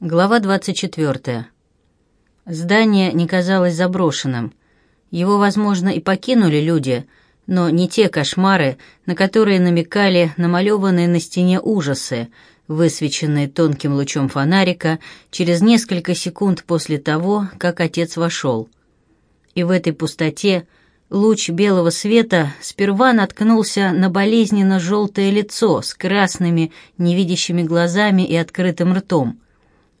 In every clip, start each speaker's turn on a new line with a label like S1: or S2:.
S1: Глава 24. Здание не казалось заброшенным. Его, возможно, и покинули люди, но не те кошмары, на которые намекали намалеванные на стене ужасы, высвеченные тонким лучом фонарика через несколько секунд после того, как отец вошел. И в этой пустоте луч белого света сперва наткнулся на болезненно-желтое лицо с красными невидящими глазами и открытым ртом —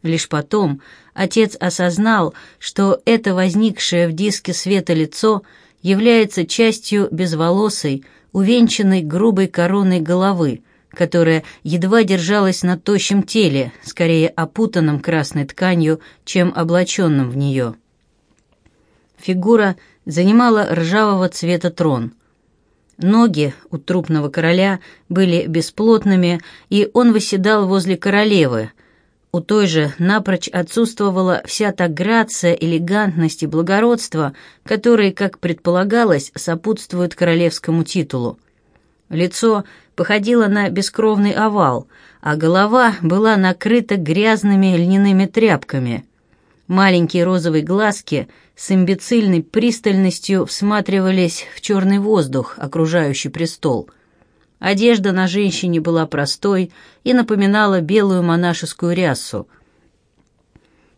S1: Лишь потом отец осознал, что это возникшее в диске света лицо является частью безволосой, увенчанной грубой короной головы, которая едва держалась на тощем теле, скорее опутанном красной тканью, чем облаченном в нее. Фигура занимала ржавого цвета трон. Ноги у трупного короля были бесплотными, и он восседал возле королевы, у той же напрочь отсутствовала вся та грация, элегантность и благородство, которые, как предполагалось, сопутствуют королевскому титулу. Лицо походило на бескровный овал, а голова была накрыта грязными льняными тряпками. Маленькие розовые глазки с имбецильной пристальностью всматривались в черный воздух, окружающий престол. Одежда на женщине была простой и напоминала белую монашескую рясу.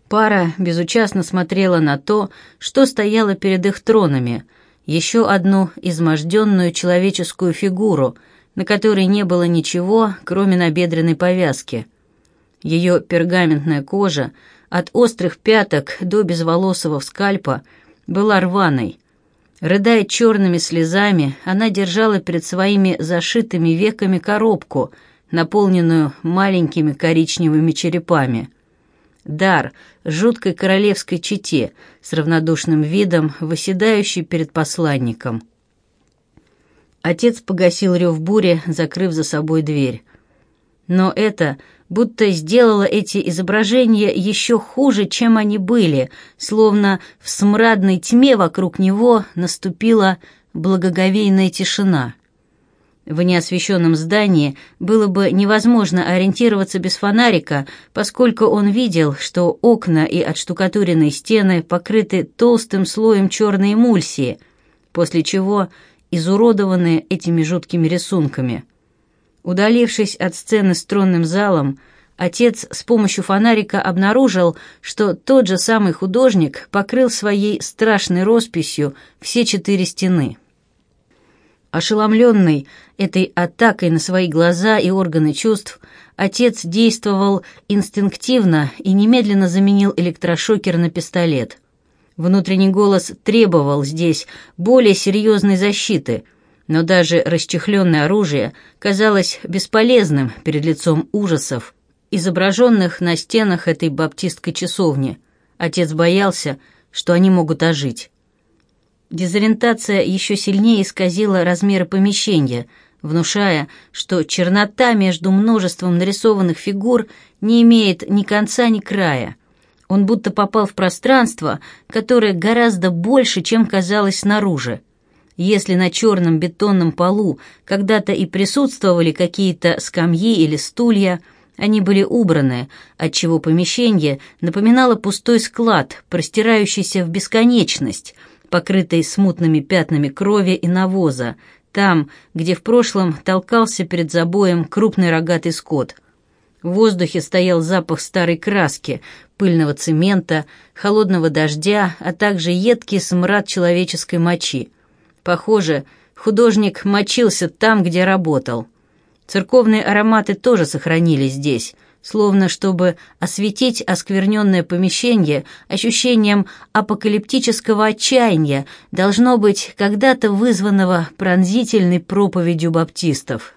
S1: Пара безучастно смотрела на то, что стояло перед их тронами, еще одну изможденную человеческую фигуру, на которой не было ничего, кроме набедренной повязки. Ее пергаментная кожа от острых пяток до безволосого скальпа была рваной – Рыдая черными слезами, она держала перед своими зашитыми веками коробку, наполненную маленькими коричневыми черепами. Дар жуткой королевской чете с равнодушным видом, выседающий перед посланником. Отец погасил рев бури, закрыв за собой дверь. Но это будто сделала эти изображения еще хуже, чем они были, словно в смрадной тьме вокруг него наступила благоговейная тишина. В неосвещенном здании было бы невозможно ориентироваться без фонарика, поскольку он видел, что окна и отштукатуренные стены покрыты толстым слоем черной эмульсии, после чего изуродованы этими жуткими рисунками. Удалившись от сцены с тронным залом, отец с помощью фонарика обнаружил, что тот же самый художник покрыл своей страшной росписью все четыре стены. Ошеломленный этой атакой на свои глаза и органы чувств, отец действовал инстинктивно и немедленно заменил электрошокер на пистолет. Внутренний голос требовал здесь более серьезной защиты – но даже расчехленное оружие казалось бесполезным перед лицом ужасов, изображенных на стенах этой баптистской часовни. Отец боялся, что они могут ожить. Дезориентация еще сильнее исказила размеры помещения, внушая, что чернота между множеством нарисованных фигур не имеет ни конца, ни края. Он будто попал в пространство, которое гораздо больше, чем казалось снаружи. Если на черном бетонном полу когда-то и присутствовали какие-то скамьи или стулья, они были убраны, отчего помещение напоминало пустой склад, простирающийся в бесконечность, покрытый смутными пятнами крови и навоза, там, где в прошлом толкался перед забоем крупный рогатый скот. В воздухе стоял запах старой краски, пыльного цемента, холодного дождя, а также едкий смрад человеческой мочи. Похоже, художник мочился там, где работал. Церковные ароматы тоже сохранились здесь, словно чтобы осветить оскверненное помещение ощущением апокалиптического отчаяния, должно быть, когда-то вызванного пронзительной проповедью баптистов.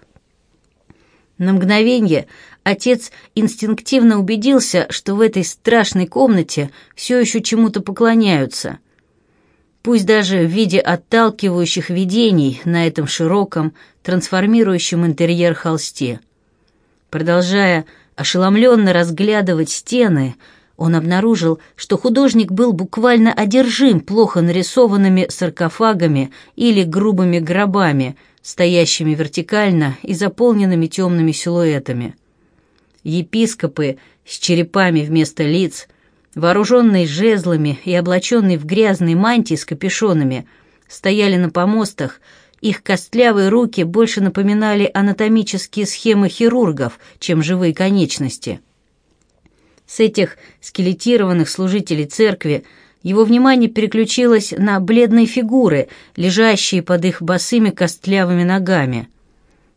S1: На мгновение отец инстинктивно убедился, что в этой страшной комнате все еще чему-то поклоняются – пусть даже в виде отталкивающих видений на этом широком, трансформирующем интерьер холсте. Продолжая ошеломленно разглядывать стены, он обнаружил, что художник был буквально одержим плохо нарисованными саркофагами или грубыми гробами, стоящими вертикально и заполненными темными силуэтами. Епископы с черепами вместо лиц – вооруженные жезлами и облаченные в грязные мантии с капюшонами, стояли на помостах, их костлявые руки больше напоминали анатомические схемы хирургов, чем живые конечности. С этих скелетированных служителей церкви его внимание переключилось на бледные фигуры, лежащие под их босыми костлявыми ногами.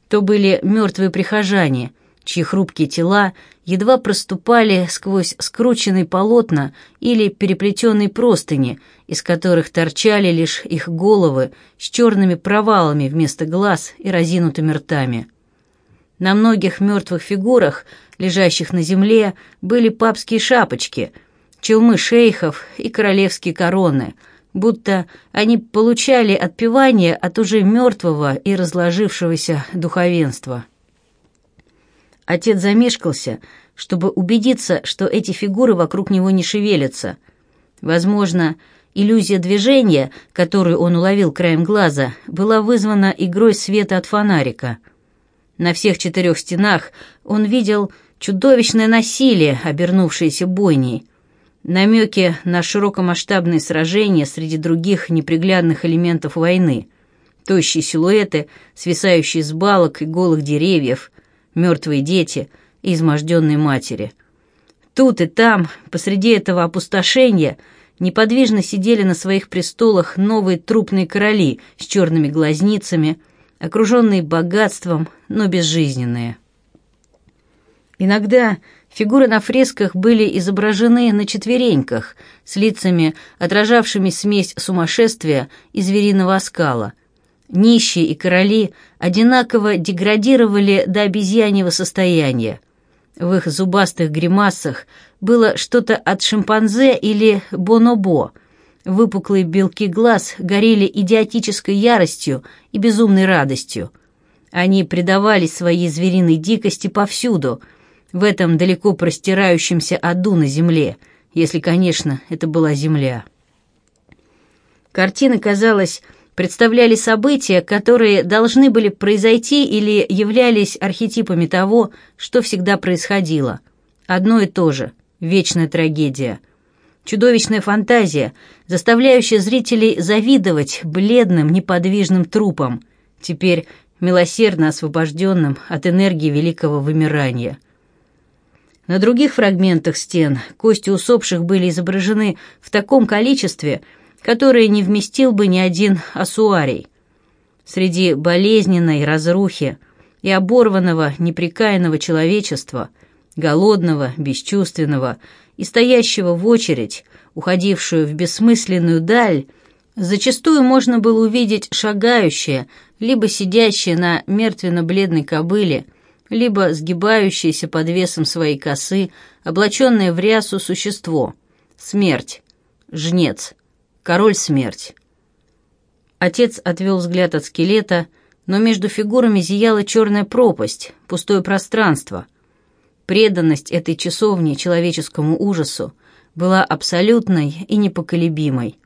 S1: То были мертвые прихожане – чьи хрупкие тела едва проступали сквозь скрученные полотна или переплетенные простыни, из которых торчали лишь их головы с черными провалами вместо глаз и разинутыми ртами. На многих мертвых фигурах, лежащих на земле, были папские шапочки, челмы шейхов и королевские короны, будто они получали отпевание от уже мертвого и разложившегося духовенства. Отец замешкался, чтобы убедиться, что эти фигуры вокруг него не шевелятся. Возможно, иллюзия движения, которую он уловил краем глаза, была вызвана игрой света от фонарика. На всех четырех стенах он видел чудовищное насилие, обернувшееся бойней. Намеки на широкомасштабные сражения среди других неприглядных элементов войны. Тощие силуэты, свисающие с балок и голых деревьев, мертвые дети и изможденные матери. Тут и там, посреди этого опустошения, неподвижно сидели на своих престолах новые трупные короли с черными глазницами, окруженные богатством, но безжизненные. Иногда фигуры на фресках были изображены на четвереньках, с лицами, отражавшими смесь сумасшествия и звериного оскала – Нищие и короли одинаково деградировали до обезьяньего состояния. В их зубастых гримасах было что-то от шимпанзе или бонобо. Выпуклые белки глаз горели идиотической яростью и безумной радостью. Они предавали своей звериной дикости повсюду, в этом далеко простирающемся аду на земле, если, конечно, это была земля. Картина казалась представляли события, которые должны были произойти или являлись архетипами того, что всегда происходило. Одно и то же – вечная трагедия. Чудовищная фантазия, заставляющая зрителей завидовать бледным, неподвижным трупам, теперь милосердно освобожденным от энергии великого вымирания. На других фрагментах стен кости усопших были изображены в таком количестве – которые не вместил бы ни один асуарий. Среди болезненной разрухи и оборванного, неприкаянного человечества, голодного, бесчувственного и стоящего в очередь, уходившую в бессмысленную даль, зачастую можно было увидеть шагающее, либо сидящее на мертвенно-бледной кобыле, либо сгибающееся под весом своей косы, облаченное в рясу существо. Смерть. Жнец король смерть. Отец отвел взгляд от скелета, но между фигурами зияла черная пропасть, пустое пространство. Преданность этой часовни человеческому ужасу была абсолютной и непоколебимой.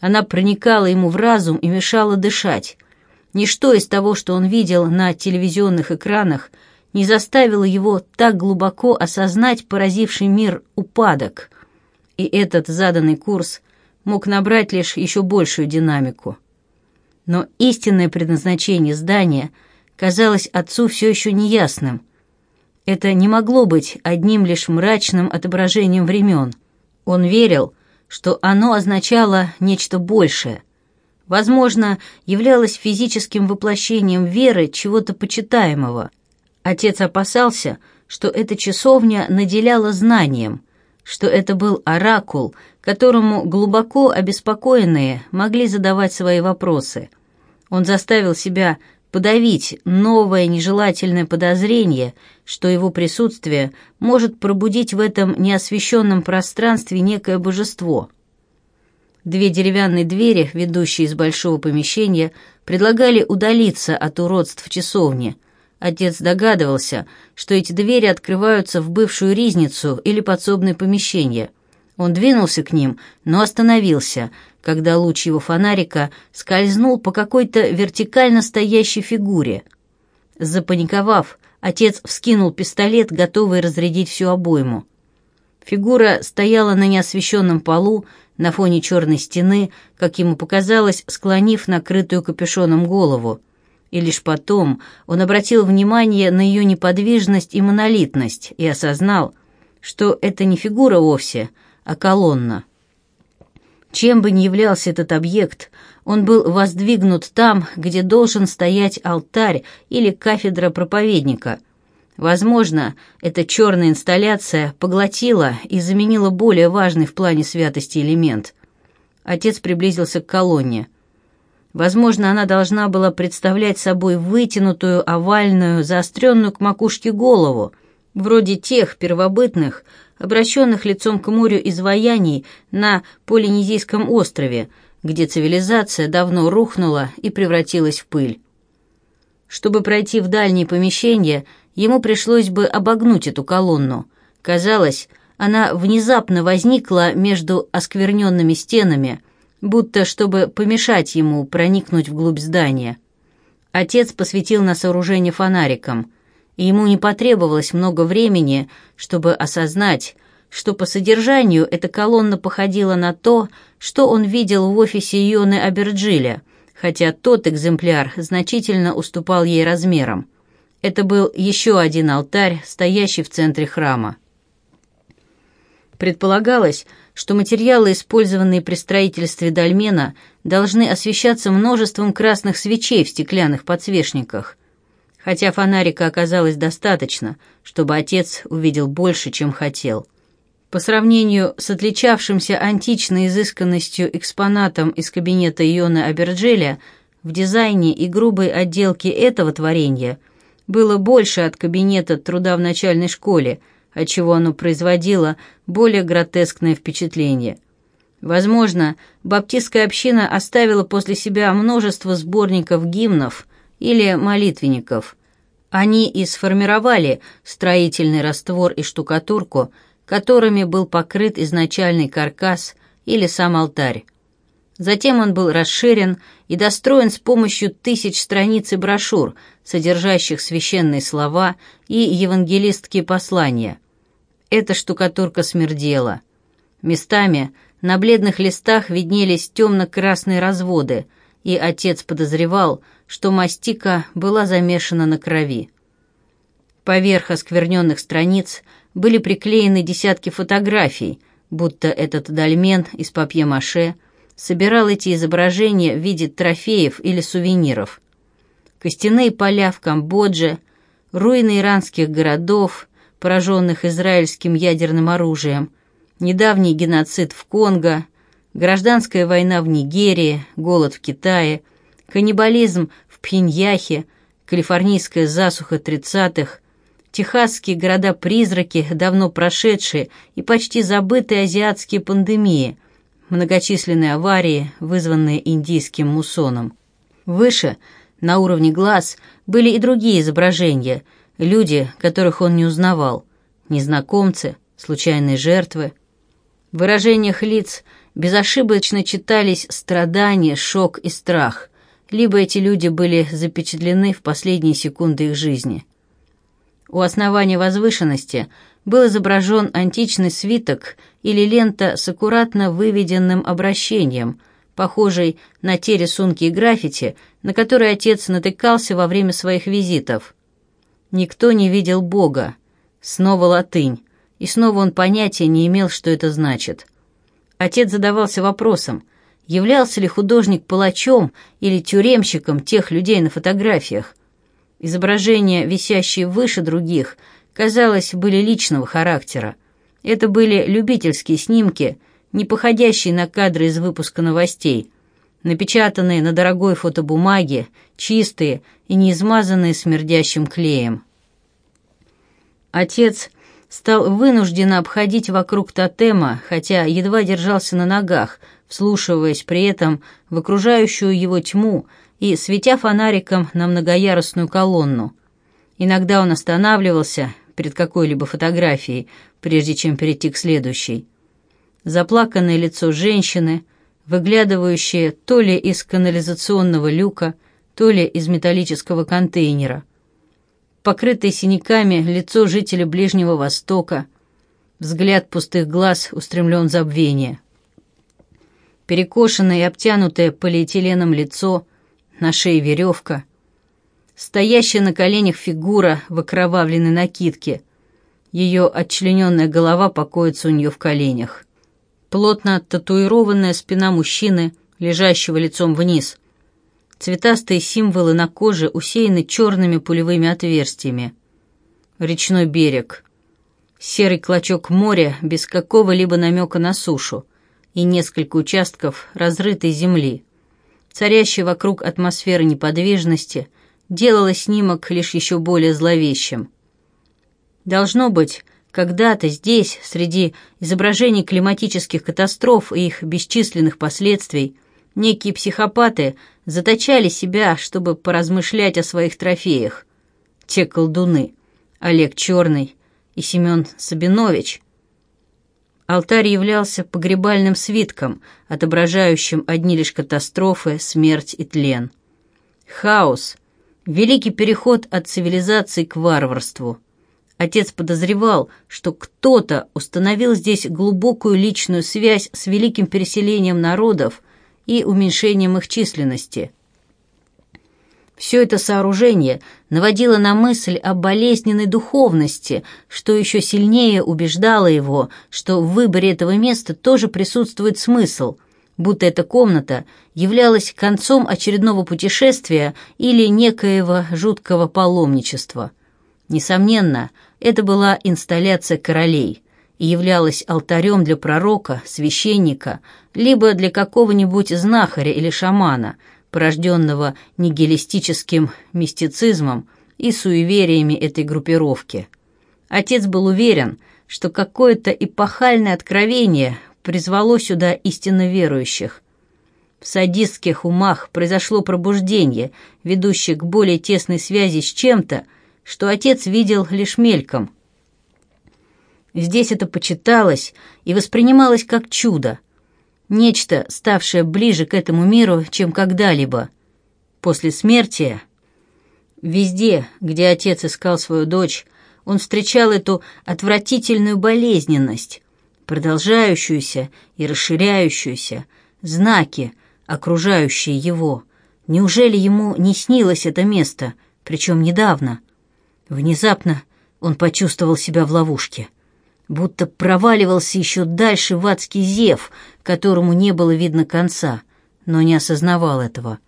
S1: Она проникала ему в разум и мешала дышать. Ничто из того, что он видел на телевизионных экранах, не заставило его так глубоко осознать поразивший мир упадок. И этот заданный курс мог набрать лишь еще большую динамику. Но истинное предназначение здания казалось отцу все еще неясным. Это не могло быть одним лишь мрачным отображением времен. Он верил, что оно означало нечто большее. Возможно, являлось физическим воплощением веры чего-то почитаемого. Отец опасался, что эта часовня наделяла знанием – что это был оракул, которому глубоко обеспокоенные могли задавать свои вопросы. Он заставил себя подавить новое нежелательное подозрение, что его присутствие может пробудить в этом неосвещенном пространстве некое божество. Две деревянные двери, ведущие из большого помещения, предлагали удалиться от уродств часовни – Отец догадывался, что эти двери открываются в бывшую ризницу или подсобное помещение. Он двинулся к ним, но остановился, когда луч его фонарика скользнул по какой-то вертикально стоящей фигуре. Запаниковав, отец вскинул пистолет, готовый разрядить всю обойму. Фигура стояла на неосвещенном полу, на фоне черной стены, как ему показалось, склонив накрытую капюшоном голову — и лишь потом он обратил внимание на ее неподвижность и монолитность и осознал, что это не фигура вовсе, а колонна. Чем бы ни являлся этот объект, он был воздвигнут там, где должен стоять алтарь или кафедра проповедника. Возможно, эта черная инсталляция поглотила и заменила более важный в плане святости элемент. Отец приблизился к колонне – Возможно, она должна была представлять собой вытянутую, овальную, заостренную к макушке голову, вроде тех первобытных, обращенных лицом к морю изваяний на Полинезийском острове, где цивилизация давно рухнула и превратилась в пыль. Чтобы пройти в дальние помещения, ему пришлось бы обогнуть эту колонну. Казалось, она внезапно возникла между оскверненными стенами – будто чтобы помешать ему проникнуть вглубь здания. Отец посветил на сооружение фонариком, и ему не потребовалось много времени, чтобы осознать, что по содержанию эта колонна походила на то, что он видел в офисе Йоны Аберджиля, хотя тот экземпляр значительно уступал ей размером. Это был еще один алтарь, стоящий в центре храма. Предполагалось, что материалы, использованные при строительстве дольмена, должны освещаться множеством красных свечей в стеклянных подсвечниках. Хотя фонарика оказалось достаточно, чтобы отец увидел больше, чем хотел. По сравнению с отличавшимся античной изысканностью экспонатом из кабинета Иона Аберджеля, в дизайне и грубой отделке этого творения было больше от кабинета труда в начальной школе – отчего оно производило более гротескное впечатление. Возможно, баптистская община оставила после себя множество сборников гимнов или молитвенников. Они и сформировали строительный раствор и штукатурку, которыми был покрыт изначальный каркас или сам алтарь. Затем он был расширен и достроен с помощью тысяч страниц и брошюр, содержащих священные слова и евангелистские послания эта штукатурка смердела. Местами на бледных листах виднелись темно-красные разводы, и отец подозревал, что мастика была замешана на крови. Поверх оскверненных страниц были приклеены десятки фотографий, будто этот дольмен из папье-маше собирал эти изображения в виде трофеев или сувениров. Костяные поля в Камбодже, руины иранских городов — пораженных израильским ядерным оружием, недавний геноцид в Конго, гражданская война в Нигерии, голод в Китае, каннибализм в Пхеньяхе, калифорнийская засуха 30-х, техасские города-призраки, давно прошедшие и почти забытые азиатские пандемии, многочисленные аварии, вызванные индийским муссоном. Выше, на уровне глаз, были и другие изображения – люди, которых он не узнавал, незнакомцы, случайные жертвы. В выражениях лиц безошибочно читались страдания, шок и страх, либо эти люди были запечатлены в последние секунды их жизни. У основания возвышенности был изображен античный свиток или лента с аккуратно выведенным обращением, похожей на те рисунки и граффити, на которые отец натыкался во время своих визитов – Никто не видел Бога. Снова латынь. И снова он понятия не имел, что это значит. Отец задавался вопросом, являлся ли художник палачом или тюремщиком тех людей на фотографиях. Изображения, висящие выше других, казалось, были личного характера. Это были любительские снимки, не походящие на кадры из выпуска новостей – напечатанные на дорогой фотобумаге, чистые и не измазанные смердящим клеем. Отец стал вынужден обходить вокруг тотема, хотя едва держался на ногах, вслушиваясь при этом в окружающую его тьму и светя фонариком на многоярусную колонну. Иногда он останавливался перед какой-либо фотографией, прежде чем перейти к следующей. Заплаканное лицо женщины — выглядывающее то ли из канализационного люка, то ли из металлического контейнера. Покрытое синяками лицо жителя Ближнего Востока. Взгляд пустых глаз устремлен забвение. Перекошенное и обтянутое полиэтиленом лицо, на шее веревка. Стоящая на коленях фигура в окровавленной накидке. Ее отчлененная голова покоится у нее в коленях плотно татуированная спина мужчины, лежащего лицом вниз. Цветастые символы на коже усеяны черными пулевыми отверстиями. Речной берег. Серый клочок моря без какого-либо намека на сушу и несколько участков разрытой земли. Царящая вокруг атмосфера неподвижности делала снимок лишь еще более зловещим. Должно быть, когда-то здесь, среди изображений климатических катастроф и их бесчисленных последствий, некие психопаты заточали себя, чтобы поразмышлять о своих трофеях. Те колдуны — Олег Черный и Семен Сабинович. Алтарь являлся погребальным свитком, отображающим одни лишь катастрофы, смерть и тлен. Хаос — великий переход от цивилизации к варварству — Отец подозревал, что кто-то установил здесь глубокую личную связь с великим переселением народов и уменьшением их численности. Все это сооружение наводило на мысль о болезненной духовности, что еще сильнее убеждало его, что в выборе этого места тоже присутствует смысл, будто эта комната являлась концом очередного путешествия или некоего жуткого паломничества. Несомненно, это была инсталляция королей и являлась алтарем для пророка, священника, либо для какого-нибудь знахаря или шамана, порожденного нигилистическим мистицизмом и суевериями этой группировки. Отец был уверен, что какое-то эпохальное откровение призвало сюда истинно верующих. В садистских умах произошло пробуждение, ведущее к более тесной связи с чем-то, что отец видел лишь мельком. Здесь это почиталось и воспринималось как чудо, нечто, ставшее ближе к этому миру, чем когда-либо. После смерти, везде, где отец искал свою дочь, он встречал эту отвратительную болезненность, продолжающуюся и расширяющуюся, знаки, окружающие его. Неужели ему не снилось это место, причем недавно? Внезапно он почувствовал себя в ловушке, будто проваливался еще дальше в адский зев, которому не было видно конца, но не осознавал этого.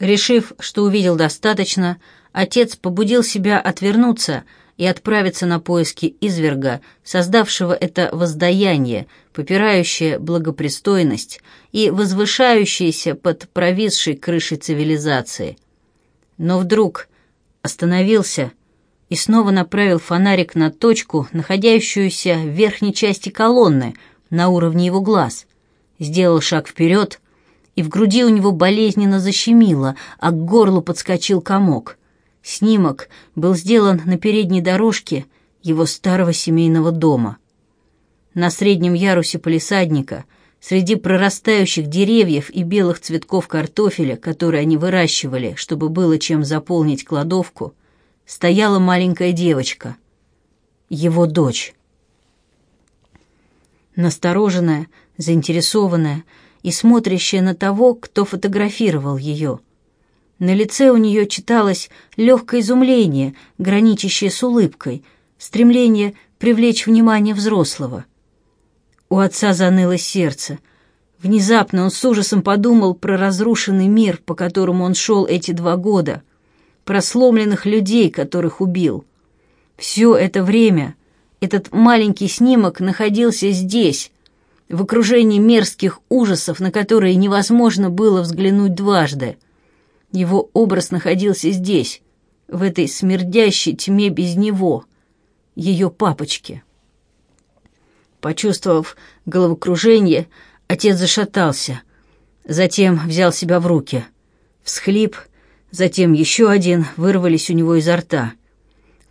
S1: Решив, что увидел достаточно, отец побудил себя отвернуться и отправиться на поиски изверга, создавшего это воздаяние, попирающее благопристойность и возвышающееся под провисшей крышей цивилизации. Но вдруг остановился — и снова направил фонарик на точку, находящуюся в верхней части колонны, на уровне его глаз. Сделал шаг вперед, и в груди у него болезненно защемило, а к горлу подскочил комок. Снимок был сделан на передней дорожке его старого семейного дома. На среднем ярусе полисадника, среди прорастающих деревьев и белых цветков картофеля, которые они выращивали, чтобы было чем заполнить кладовку, стояла маленькая девочка, его дочь. Настороженная, заинтересованная и смотрящая на того, кто фотографировал ее. На лице у нее читалось легкое изумление, граничащее с улыбкой, стремление привлечь внимание взрослого. У отца заныло сердце. Внезапно он с ужасом подумал про разрушенный мир, по которому он шел эти два года — про сломленных людей, которых убил. Все это время этот маленький снимок находился здесь, в окружении мерзких ужасов, на которые невозможно было взглянуть дважды. Его образ находился здесь, в этой смердящей тьме без него, ее папочки. Почувствовав головокружение, отец зашатался, затем взял себя в руки. Всхлип — Затем еще один вырвались у него изо рта.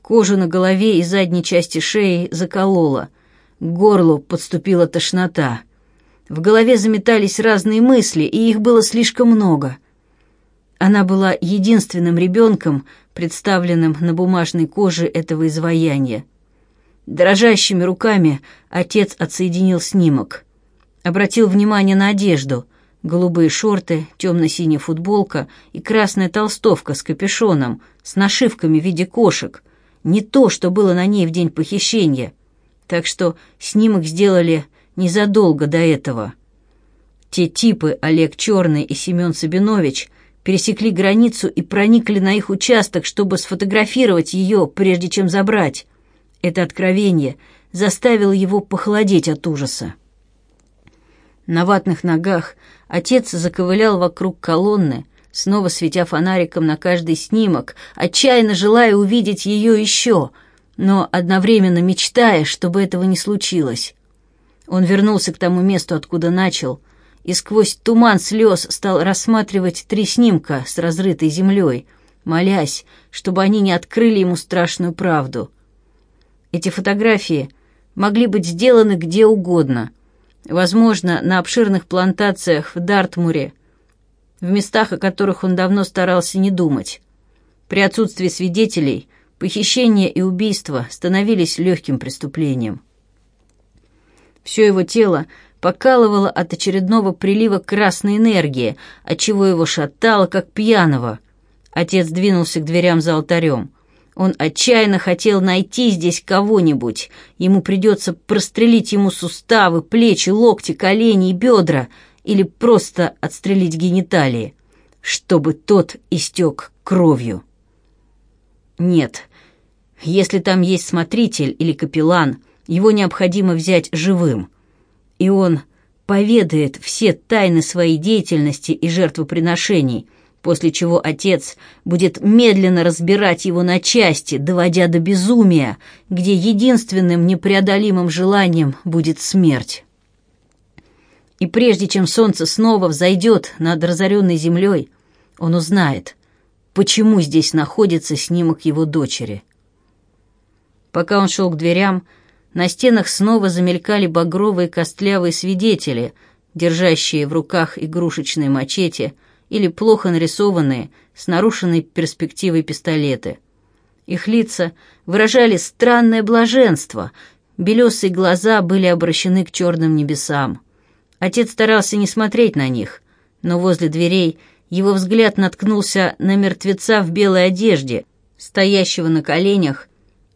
S1: Кожа на голове и задней части шеи заколола, К горлу подступила тошнота. В голове заметались разные мысли, и их было слишком много. Она была единственным ребенком, представленным на бумажной коже этого изваяния. Дрожащими руками отец отсоединил снимок. Обратил внимание на одежду. Голубые шорты, темно-синяя футболка и красная толстовка с капюшоном, с нашивками в виде кошек. Не то, что было на ней в день похищения. Так что снимок сделали незадолго до этого. Те типы, Олег Черный и Семен Сабинович, пересекли границу и проникли на их участок, чтобы сфотографировать ее, прежде чем забрать. Это откровение заставило его похолодеть от ужаса. На ватных ногах отец заковылял вокруг колонны, снова светя фонариком на каждый снимок, отчаянно желая увидеть ее еще, но одновременно мечтая, чтобы этого не случилось. Он вернулся к тому месту, откуда начал, и сквозь туман слез стал рассматривать три снимка с разрытой землей, молясь, чтобы они не открыли ему страшную правду. Эти фотографии могли быть сделаны где угодно — возможно, на обширных плантациях в Дартмуре, в местах, о которых он давно старался не думать. При отсутствии свидетелей похищение и убийство становились легким преступлением. Все его тело покалывало от очередного прилива красной энергии, отчего его шатало, как пьяного. Отец двинулся к дверям за алтарем. Он отчаянно хотел найти здесь кого-нибудь. Ему придется прострелить ему суставы, плечи, локти, колени и бедра или просто отстрелить гениталии, чтобы тот истек кровью. Нет, если там есть смотритель или капеллан, его необходимо взять живым. И он поведает все тайны своей деятельности и жертвоприношений – после чего отец будет медленно разбирать его на части, доводя до безумия, где единственным непреодолимым желанием будет смерть. И прежде чем солнце снова взойдет над разоренной землей, он узнает, почему здесь находится снимок его дочери. Пока он шел к дверям, на стенах снова замелькали багровые костлявые свидетели, держащие в руках игрушечные мачете — или плохо нарисованные, с нарушенной перспективой пистолеты. Их лица выражали странное блаженство, белесые глаза были обращены к черным небесам. Отец старался не смотреть на них, но возле дверей его взгляд наткнулся на мертвеца в белой одежде, стоящего на коленях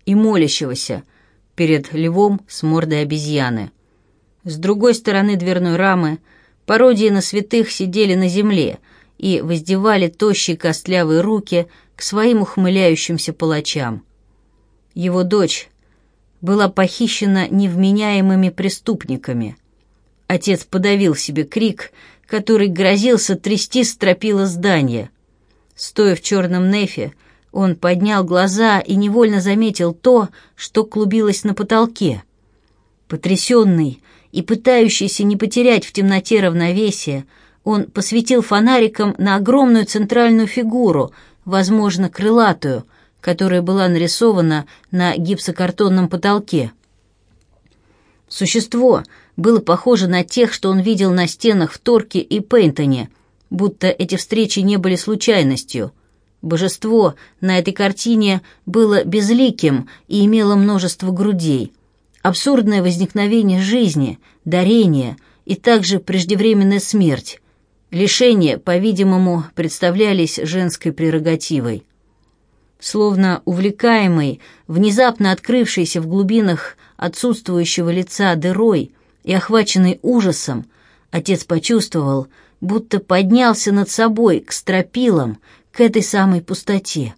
S1: и молящегося перед львом с мордой обезьяны. С другой стороны дверной рамы пародии на святых сидели на земле, и воздевали тощие костлявые руки к своим ухмыляющимся палачам. Его дочь была похищена невменяемыми преступниками. Отец подавил себе крик, который грозился трясти стропила здания. Стоя в черном нефе, он поднял глаза и невольно заметил то, что клубилось на потолке. Потрясенный и пытающийся не потерять в темноте равновесие, он посветил фонариком на огромную центральную фигуру, возможно, крылатую, которая была нарисована на гипсокартонном потолке. Существо было похоже на тех, что он видел на стенах в Торке и Пейнтоне, будто эти встречи не были случайностью. Божество на этой картине было безликим и имело множество грудей. Абсурдное возникновение жизни, дарение и также преждевременная смерть Лишения, по-видимому, представлялись женской прерогативой. Словно увлекаемый, внезапно открывшийся в глубинах отсутствующего лица дырой и охваченный ужасом, отец почувствовал, будто поднялся над собой к стропилам, к этой самой пустоте.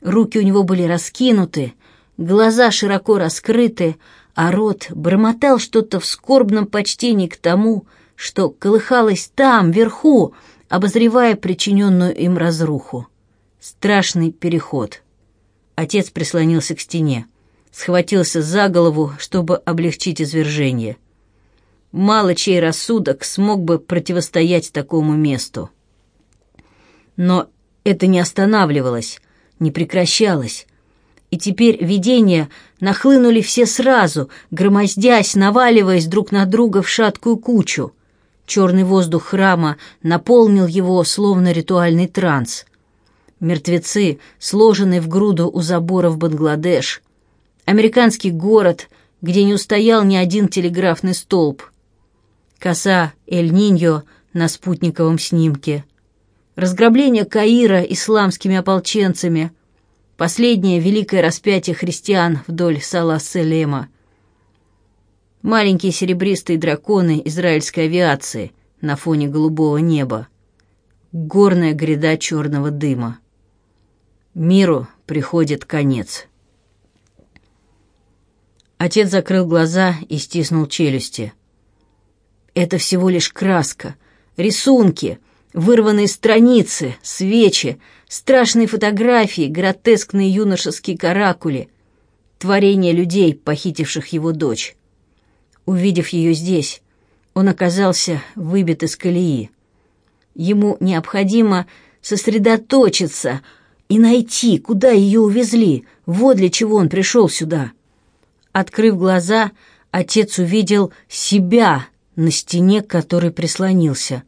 S1: Руки у него были раскинуты, глаза широко раскрыты, а рот бормотал что-то в скорбном почтении к тому, что колыхалось там, вверху, обозревая причиненную им разруху. Страшный переход. Отец прислонился к стене, схватился за голову, чтобы облегчить извержение. Мало чей рассудок смог бы противостоять такому месту. Но это не останавливалось, не прекращалось. И теперь видения нахлынули все сразу, громоздясь, наваливаясь друг на друга в шаткую кучу. Черный воздух храма наполнил его, словно ритуальный транс. Мертвецы, сложенные в груду у забора в Бангладеш. Американский город, где не устоял ни один телеграфный столб. Коса Эль-Ниньо на спутниковом снимке. Разграбление Каира исламскими ополченцами. Последнее великое распятие христиан вдоль Сала-Селема маленькие серебристые драконы израильской авиации на фоне голубого неба, горная гряда черного дыма. Миру приходит конец. Отец закрыл глаза и стиснул челюсти. «Это всего лишь краска, рисунки, вырванные страницы, свечи, страшные фотографии, гротескные юношеские каракули, творения людей, похитивших его дочь». Увидев ее здесь, он оказался выбит из колеи. Ему необходимо сосредоточиться и найти, куда ее увезли. Вот для чего он пришел сюда. Открыв глаза, отец увидел себя на стене, к которой прислонился.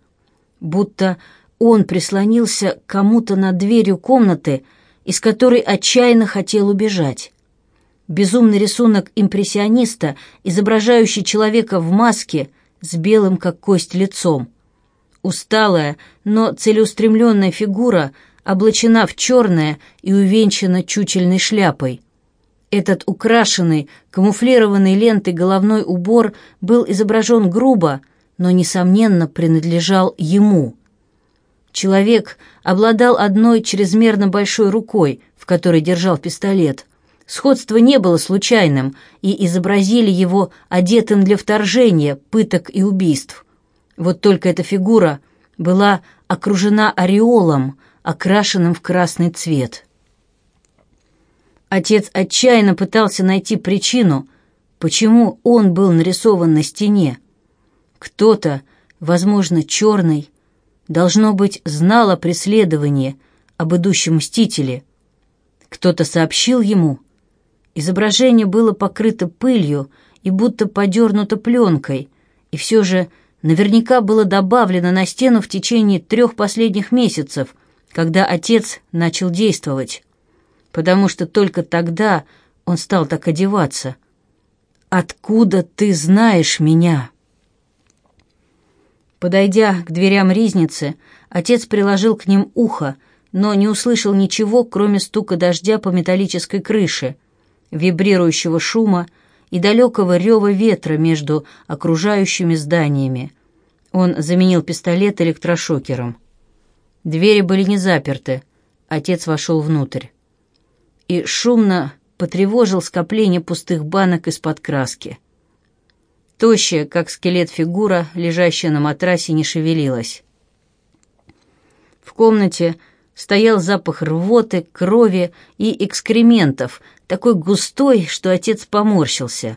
S1: Будто он прислонился кому-то над дверью комнаты, из которой отчаянно хотел убежать безумный рисунок импрессиониста, изображающий человека в маске с белым как кость лицом. Усталая, но целеустремленная фигура облачена в черное и увенчана чучельной шляпой. Этот украшенный, камуфлированный лентой головной убор был изображен грубо, но, несомненно, принадлежал ему. Человек обладал одной чрезмерно большой рукой, в которой держал пистолет, Сходство не было случайным, и изобразили его одетым для вторжения, пыток и убийств. Вот только эта фигура была окружена ореолом, окрашенным в красный цвет. Отец отчаянно пытался найти причину, почему он был нарисован на стене. Кто-то, возможно, черный, должно быть, знал о преследовании, об идущем мстителе. Кто-то сообщил ему, Изображение было покрыто пылью и будто подернуто пленкой, и все же наверняка было добавлено на стену в течение трех последних месяцев, когда отец начал действовать, потому что только тогда он стал так одеваться. «Откуда ты знаешь меня?» Подойдя к дверям ризницы, отец приложил к ним ухо, но не услышал ничего, кроме стука дождя по металлической крыше — вибрирующего шума и далекого рева ветра между окружающими зданиями. Он заменил пистолет электрошокером. Двери были не заперты. Отец вошел внутрь. И шумно потревожил скопление пустых банок из-под краски. Тощая, как скелет фигура, лежащая на матрасе, не шевелилась. В комнате стоял запах рвоты, крови и экскрементов, такой густой, что отец поморщился.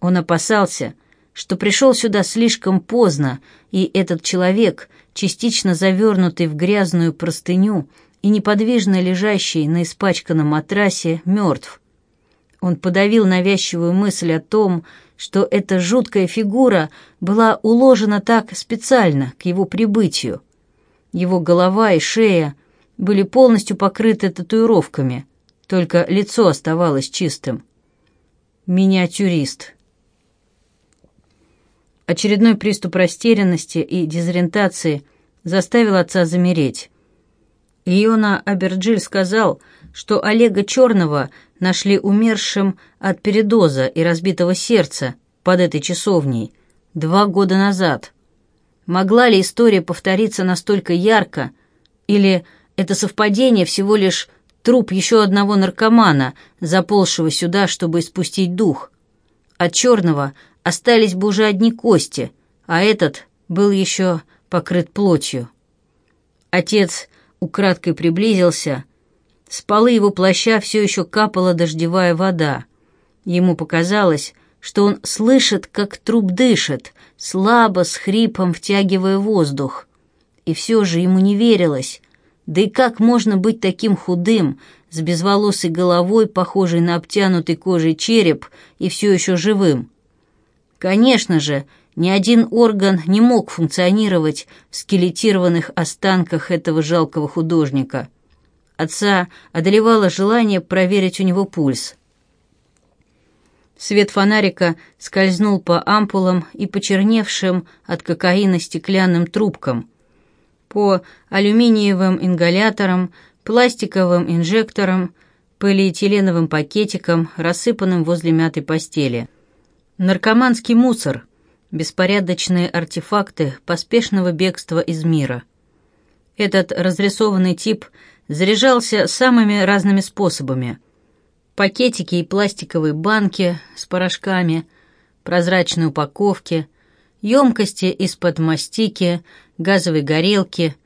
S1: Он опасался, что пришел сюда слишком поздно, и этот человек, частично завернутый в грязную простыню и неподвижно лежащий на испачканном матрасе, мертв. Он подавил навязчивую мысль о том, что эта жуткая фигура была уложена так специально к его прибытию. Его голова и шея были полностью покрыты татуировками, только лицо оставалось чистым. Миниатюрист. Очередной приступ растерянности и дезориентации заставил отца замереть. Иона Аберджиль сказал, что Олега Черного нашли умершим от передоза и разбитого сердца под этой часовней два года назад. Могла ли история повториться настолько ярко, или это совпадение всего лишь Труп еще одного наркомана, заползшего сюда, чтобы испустить дух. От черного остались бы уже одни кости, а этот был еще покрыт плотью. Отец украдкой приблизился. С полы его плаща все еще капала дождевая вода. Ему показалось, что он слышит, как труп дышит, слабо, с хрипом втягивая воздух. И все же ему не верилось. Да и как можно быть таким худым, с безволосой головой, похожей на обтянутый кожей череп, и все еще живым? Конечно же, ни один орган не мог функционировать в скелетированных останках этого жалкого художника. Отца одолевало желание проверить у него пульс. Свет фонарика скользнул по ампулам и почерневшим от кокаина стеклянным трубкам – по алюминиевым ингаляторам, пластиковым инжекторам, полиэтиленовым пакетикам, рассыпанным возле мятой постели. Наркоманский мусор, беспорядочные артефакты поспешного бегства из мира. Этот разрисованный тип заряжался самыми разными способами. Пакетики и пластиковые банки с порошками, прозрачные упаковки – емкости из-под мастики, газовой горелки,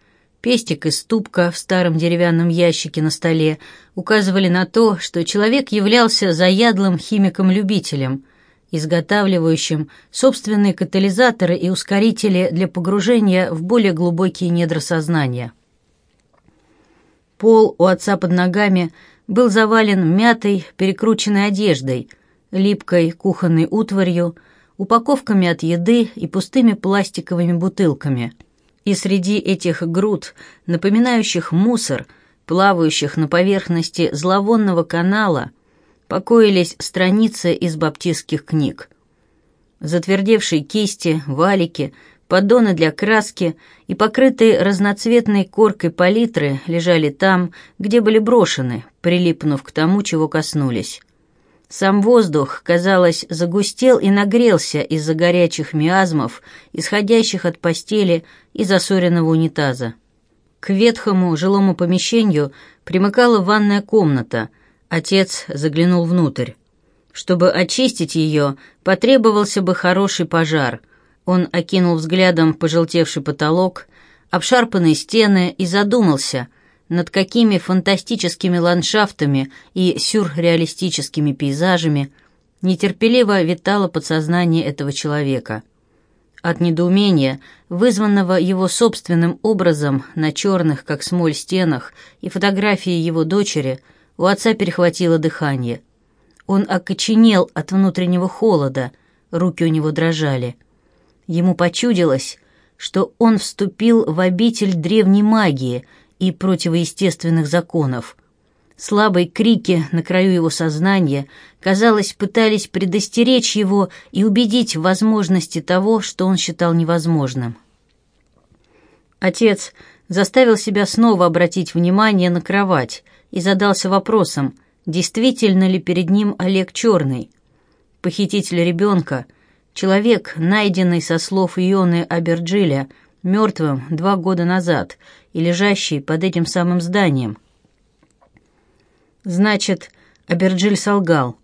S1: пестик и ступка в старом деревянном ящике на столе указывали на то, что человек являлся заядлым химиком-любителем, изготавливающим собственные катализаторы и ускорители для погружения в более глубокие недра сознания. Пол у отца под ногами был завален мятой, перекрученной одеждой, липкой кухонной утварью, упаковками от еды и пустыми пластиковыми бутылками. И среди этих груд, напоминающих мусор, плавающих на поверхности зловонного канала, покоились страницы из баптистских книг. Затвердевшие кисти, валики, поддоны для краски и покрытые разноцветной коркой палитры лежали там, где были брошены, прилипнув к тому, чего коснулись. Сам воздух, казалось, загустел и нагрелся из-за горячих миазмов, исходящих от постели и засоренного унитаза. К ветхому жилому помещению примыкала ванная комната. Отец заглянул внутрь. Чтобы очистить ее, потребовался бы хороший пожар. Он окинул взглядом пожелтевший потолок, обшарпанные стены и задумался, над какими фантастическими ландшафтами и сюрреалистическими пейзажами нетерпеливо витало подсознание этого человека. От недоумения, вызванного его собственным образом на черных, как смоль, стенах и фотографии его дочери, у отца перехватило дыхание. Он окоченел от внутреннего холода, руки у него дрожали. Ему почудилось, что он вступил в обитель древней магии — и противоестественных законов. Слабые крики на краю его сознания, казалось, пытались предостеречь его и убедить в возможности того, что он считал невозможным. Отец заставил себя снова обратить внимание на кровать и задался вопросом, действительно ли перед ним Олег Черный. Похититель ребенка, человек, найденный со слов Ионы Аберджиля, мертвым два года назад и лежащий под этим самым зданием. Значит, Аберджиль солгал.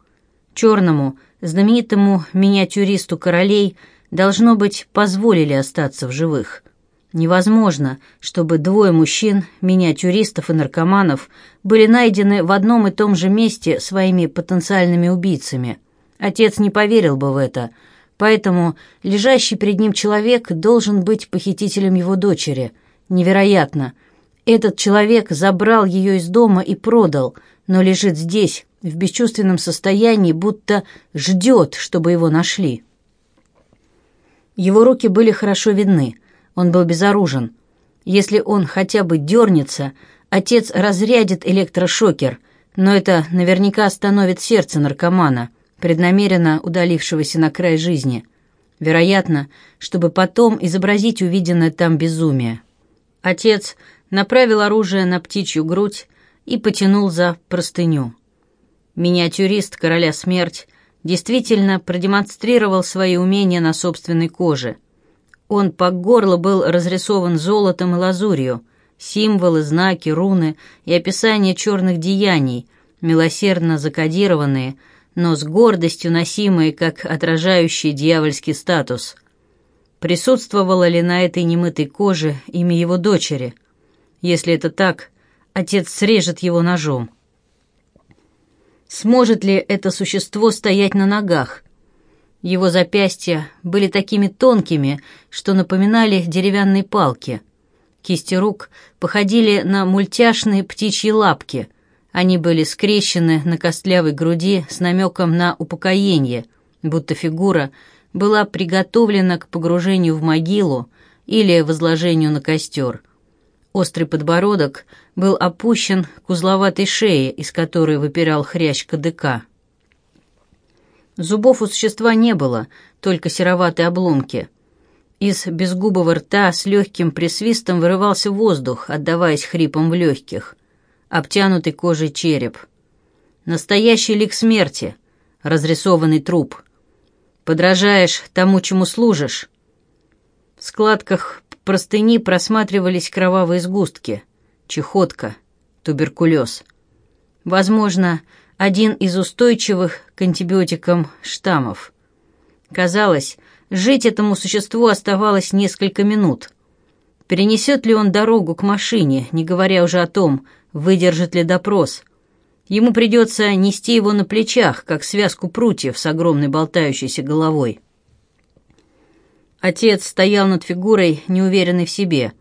S1: Черному, знаменитому миниатюристу королей, должно быть, позволили остаться в живых. Невозможно, чтобы двое мужчин, миниатюристов и наркоманов, были найдены в одном и том же месте своими потенциальными убийцами. Отец не поверил бы в это, поэтому лежащий перед ним человек должен быть похитителем его дочери – Невероятно. Этот человек забрал ее из дома и продал, но лежит здесь, в бесчувственном состоянии, будто ждет, чтобы его нашли. Его руки были хорошо видны. Он был безоружен. Если он хотя бы дернется, отец разрядит электрошокер, но это наверняка остановит сердце наркомана, преднамеренно удалившегося на край жизни. Вероятно, чтобы потом изобразить увиденное там безумие. Отец направил оружие на птичью грудь и потянул за простыню. Миниатюрист короля смерть действительно продемонстрировал свои умения на собственной коже. Он по горло был разрисован золотом и лазурью, символы, знаки, руны и описание черных деяний, милосердно закодированные, но с гордостью носимые, как отражающий дьявольский статус – присутствовала ли на этой немытой коже имя его дочери. Если это так, отец срежет его ножом. Сможет ли это существо стоять на ногах? Его запястья были такими тонкими, что напоминали деревянные палки. Кисти рук походили на мультяшные птичьи лапки. Они были скрещены на костлявой груди с намеком на упокоение, будто фигура — была приготовлена к погружению в могилу или возложению на костер. Острый подбородок был опущен к узловатой шее, из которой выпирал хрящ кадыка. Зубов у существа не было, только сероватые обломки. Из безгубого рта с легким присвистом вырывался воздух, отдаваясь хрипом в легких. Обтянутый кожей череп. Настоящий лик смерти. Разрисованный труп — подражаешь тому, чему служишь». В складках простыни просматривались кровавые сгустки, чехотка, туберкулез. Возможно, один из устойчивых к антибиотикам штаммов. Казалось, жить этому существу оставалось несколько минут. Перенесет ли он дорогу к машине, не говоря уже о том, выдержит ли допрос – Ему придется нести его на плечах, как связку прутьев с огромной болтающейся головой. Отец стоял над фигурой, неуверенный в себе,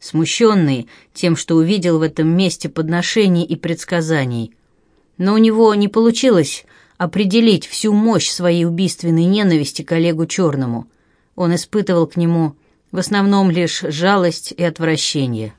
S1: смущенный тем, что увидел в этом месте подношений и предсказаний. Но у него не получилось определить всю мощь своей убийственной ненависти коллегу Черному. Он испытывал к нему в основном лишь жалость и отвращение.